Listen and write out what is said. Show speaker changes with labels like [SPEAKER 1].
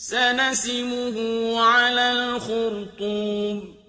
[SPEAKER 1] سَنَسِمُهُ عَلَى الْخُرْطُومِ.